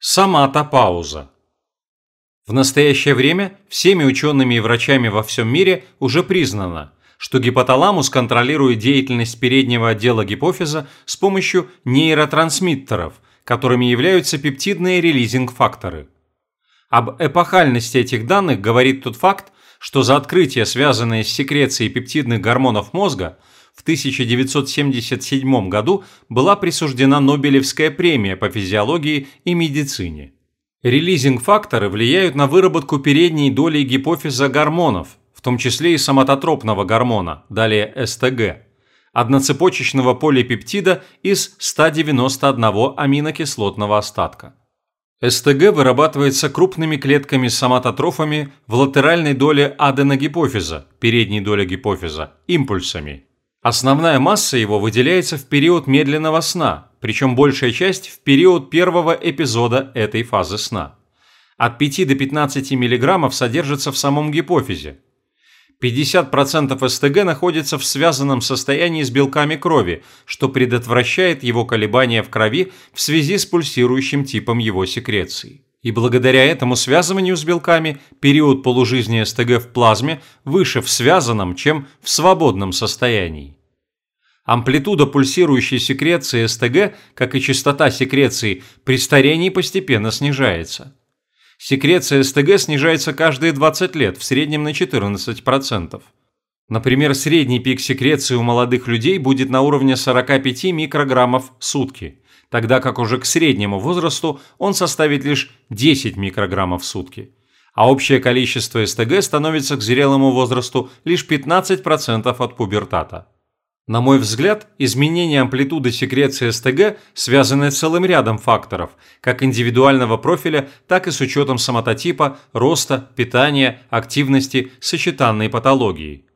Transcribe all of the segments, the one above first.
Самотопауза. В настоящее время всеми учеными и врачами во всем мире уже признано, что гипоталамус контролирует деятельность переднего отдела гипофиза с помощью нейротрансмиттеров, которыми являются пептидные релизинг-факторы. Об эпохальности этих данных говорит тот факт, что за открытие, связанное с секрецией пептидных гормонов мозга, в 1977 году была присуждена Нобелевская премия по физиологии и медицине. Релизинг-факторы влияют на выработку передней доли гипофиза гормонов, в том числе и соматотропного гормона, далее СТГ, одноцепочечного полипептида из 191 аминокислотного остатка. СТГ вырабатывается крупными клетками-соматотрофами в латеральной доле аденогипофиза, передней доли гипофиза, импульсами – Основная масса его выделяется в период медленного сна, причем большая часть в период первого эпизода этой фазы сна. От 5 до 15 мг содержится в самом гипофизе. 50% СТГ находится в связанном состоянии с белками крови, что предотвращает его колебания в крови в связи с пульсирующим типом его секреции. И благодаря этому связыванию с белками период полужизни СТГ в плазме выше в связанном, чем в свободном состоянии. Амплитуда пульсирующей секреции СТГ, как и частота секреции, при старении постепенно снижается. Секреция СТГ снижается каждые 20 лет, в среднем на 14%. Например, средний пик секреции у молодых людей будет на уровне 45 микрограммов в сутки, тогда как уже к среднему возрасту он составит лишь 10 микрограммов в сутки. А общее количество СТГ становится к зрелому возрасту лишь 15% от пубертата. На мой взгляд, изменение амплитуды секреции СТГ связано с целым рядом факторов, как индивидуального профиля, так и с учетом самототипа, роста, питания, активности, сочетанной патологии.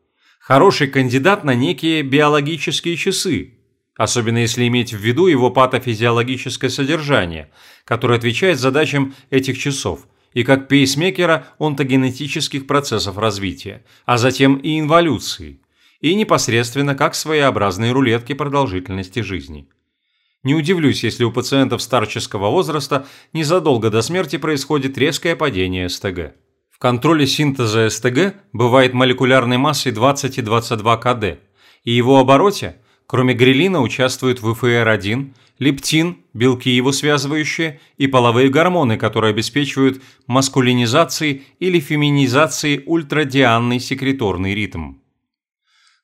Хороший кандидат на некие биологические часы, особенно если иметь в виду его патофизиологическое содержание, которое отвечает задачам этих часов, и как пейсмейкера онтогенетических процессов развития, а затем и инволюции и непосредственно как своеобразные рулетки продолжительности жизни. Не удивлюсь, если у пациентов старческого возраста незадолго до смерти происходит резкое падение СТГ. В контроле синтеза СТГ бывает молекулярной массой 20 и 22 КД, и его обороте, кроме грелина, участвуют ВФР1, лептин, белки его связывающие, и половые гормоны, которые обеспечивают маскулинизацией или феминизацией ультрадианный секреторный ритм.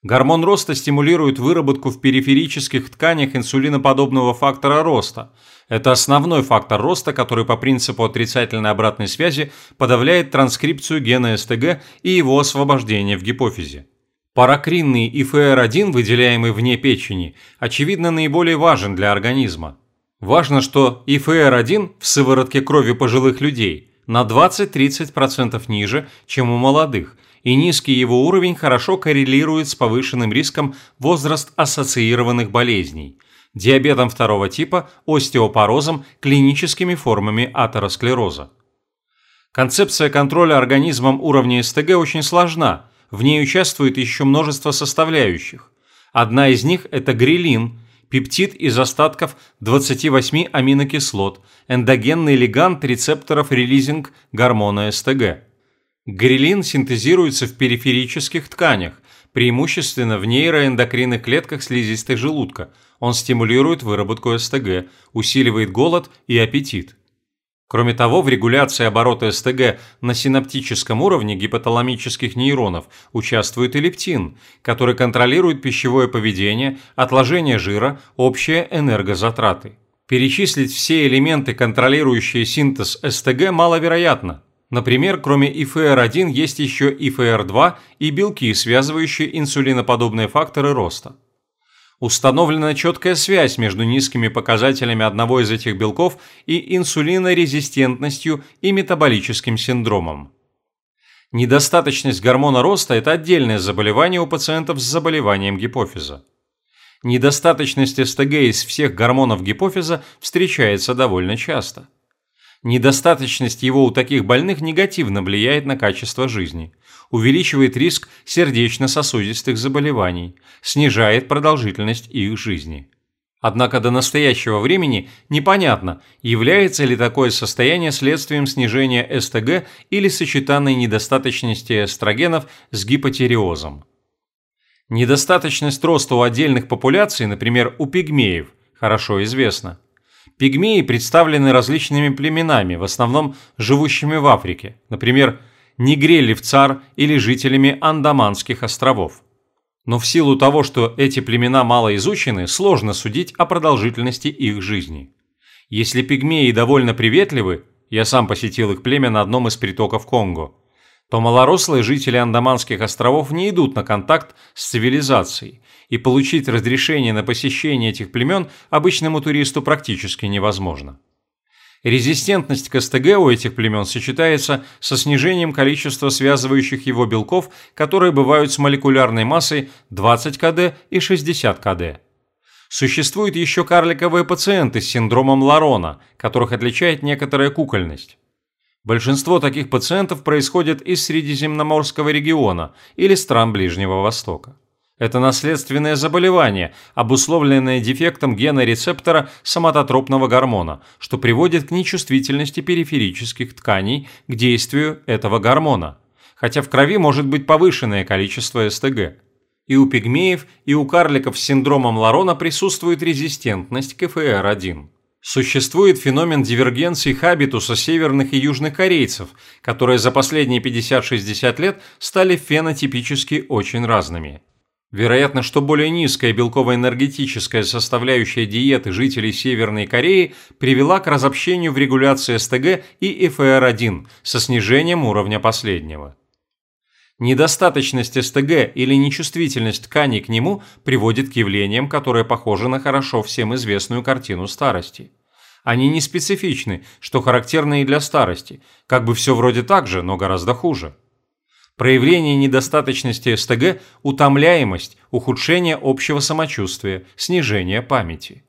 Гормон роста стимулирует выработку в периферических тканях инсулиноподобного фактора роста. Это основной фактор роста, который по принципу отрицательной обратной связи подавляет транскрипцию гена СТГ и его освобождение в гипофизе. Паракринный ИФР1, выделяемый вне печени, очевидно наиболее важен для организма. Важно, что ИФР1 в сыворотке крови пожилых людей на 20-30% ниже, чем у молодых – и низкий его уровень хорошо коррелирует с повышенным риском возраст-ассоциированных болезней – диабетом второго типа, остеопорозом, клиническими формами атеросклероза. Концепция контроля организмом уровня СТГ очень сложна, в ней участвует еще множество составляющих. Одна из них – это грилин, пептид из остатков 28 аминокислот, эндогенный лигант рецепторов релизинг гормона СТГ. Грилин синтезируется в периферических тканях, преимущественно в нейроэндокринных клетках слизистой желудка. Он стимулирует выработку СТГ, усиливает голод и аппетит. Кроме того, в регуляции оборота СТГ на синаптическом уровне гипоталамических нейронов участвует и лептин, который контролирует пищевое поведение, отложение жира, общие энергозатраты. Перечислить все элементы, контролирующие синтез СТГ, маловероятно – Например, кроме ИФР-1 есть еще ИФР-2 и белки, связывающие инсулиноподобные факторы роста. Установлена четкая связь между низкими показателями одного из этих белков и инсулинорезистентностью и метаболическим синдромом. Недостаточность гормона роста – это отдельное заболевание у пациентов с заболеванием гипофиза. Недостаточность СТГ из всех гормонов гипофиза встречается довольно часто. Недостаточность его у таких больных негативно влияет на качество жизни, увеличивает риск сердечно-сосудистых заболеваний, снижает продолжительность их жизни. Однако до настоящего времени непонятно, является ли такое состояние следствием снижения СТГ или сочетанной недостаточности эстрогенов с гипотиреозом. Недостаточность роста у отдельных популяций, например, у пигмеев, хорошо известна. Пигмеи представлены различными племенами, в основном живущими в Африке, например, Нигрелевцар или жителями Андаманских островов но в силу того, что эти племена мало изучены, сложно судить о продолжительности их жизни. Если пигмеи довольно приветливы, я сам посетил их племя на одном из притоков Конго, то малорослые жители Андаманских островов не идут на контакт с цивилизацией, и получить разрешение на посещение этих племен обычному туристу практически невозможно. Резистентность к СТГ у этих племен сочетается со снижением количества связывающих его белков, которые бывают с молекулярной массой 20 КД и 60 КД. Существуют еще карликовые пациенты с синдромом Ларона, которых отличает некоторая кукольность. Большинство таких пациентов происходит из Средиземноморского региона или стран Ближнего Востока. Это наследственное заболевание, обусловленное дефектом гена рецептора соматотропного гормона, что приводит к нечувствительности периферических тканей к действию этого гормона, хотя в крови может быть повышенное количество СТГ. И у пигмеев, и у карликов с синдромом Ларона присутствует резистентность к ФР1. Существует феномен дивергенции хабитуса северных и южных корейцев, которые за последние 50-60 лет стали фенотипически очень разными. Вероятно, что более низкая белково-энергетическая составляющая диеты жителей Северной Кореи привела к разобщению в регуляции СТГ и ФР1 со снижением уровня последнего. Недостаточность СТГ или нечувствительность тканей к нему приводит к явлениям, которые похожи на хорошо всем известную картину старости. Они не специфичны, что характерно и для старости, как бы все вроде так же, но гораздо хуже. Проявление недостаточности СТГ – утомляемость, ухудшение общего самочувствия, снижение памяти.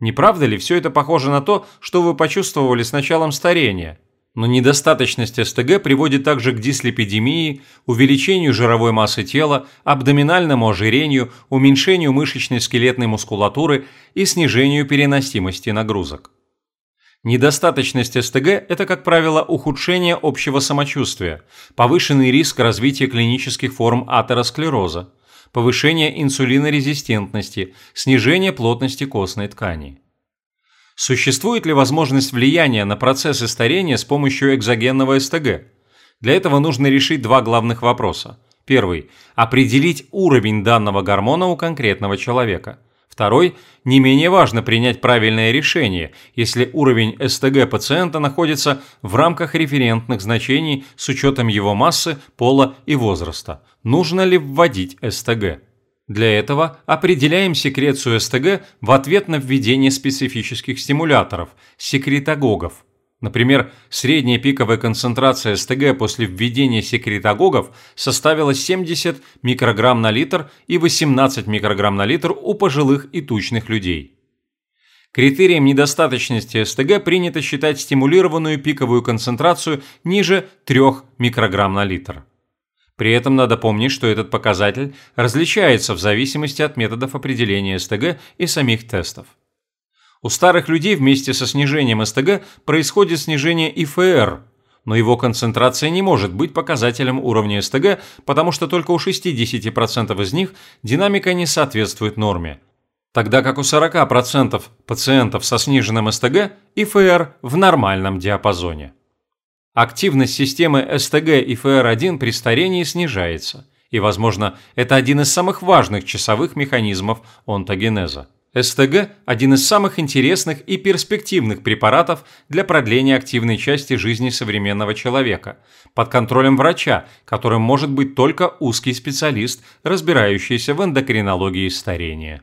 Не правда ли все это похоже на то, что вы почувствовали с началом старения? Но недостаточность СТГ приводит также к дислепидемии, увеличению жировой массы тела, абдоминальному ожирению, уменьшению мышечной скелетной мускулатуры и снижению переносимости нагрузок. Недостаточность СТГ – это, как правило, ухудшение общего самочувствия, повышенный риск развития клинических форм атеросклероза, повышение инсулинорезистентности, снижение плотности костной ткани. Существует ли возможность влияния на процессы старения с помощью экзогенного СТГ? Для этого нужно решить два главных вопроса. Первый – определить уровень данного гормона у конкретного человека – Второй – не менее важно принять правильное решение, если уровень СТГ пациента находится в рамках референтных значений с учетом его массы, пола и возраста. Нужно ли вводить СТГ? Для этого определяем секрецию СТГ в ответ на введение специфических стимуляторов – секретогогов – Например, средняя пиковая концентрация СТГ после введения секретогогов составила 70 микрограмм на литр и 18 микрограмм на литр у пожилых и тучных людей. Критерием недостаточности СТГ принято считать стимулированную пиковую концентрацию ниже 3 микрограмм на литр. При этом надо помнить, что этот показатель различается в зависимости от методов определения СТГ и самих тестов. У старых людей вместе со снижением СТГ происходит снижение ИФР, но его концентрация не может быть показателем уровня СТГ, потому что только у 60% из них динамика не соответствует норме. Тогда как у 40% пациентов со сниженным СТГ ИФР в нормальном диапазоне. Активность системы СТГ ИФР1 при старении снижается, и, возможно, это один из самых важных часовых механизмов онтогенеза. СТГ – один из самых интересных и перспективных препаратов для продления активной части жизни современного человека, под контролем врача, которым может быть только узкий специалист, разбирающийся в эндокринологии старения.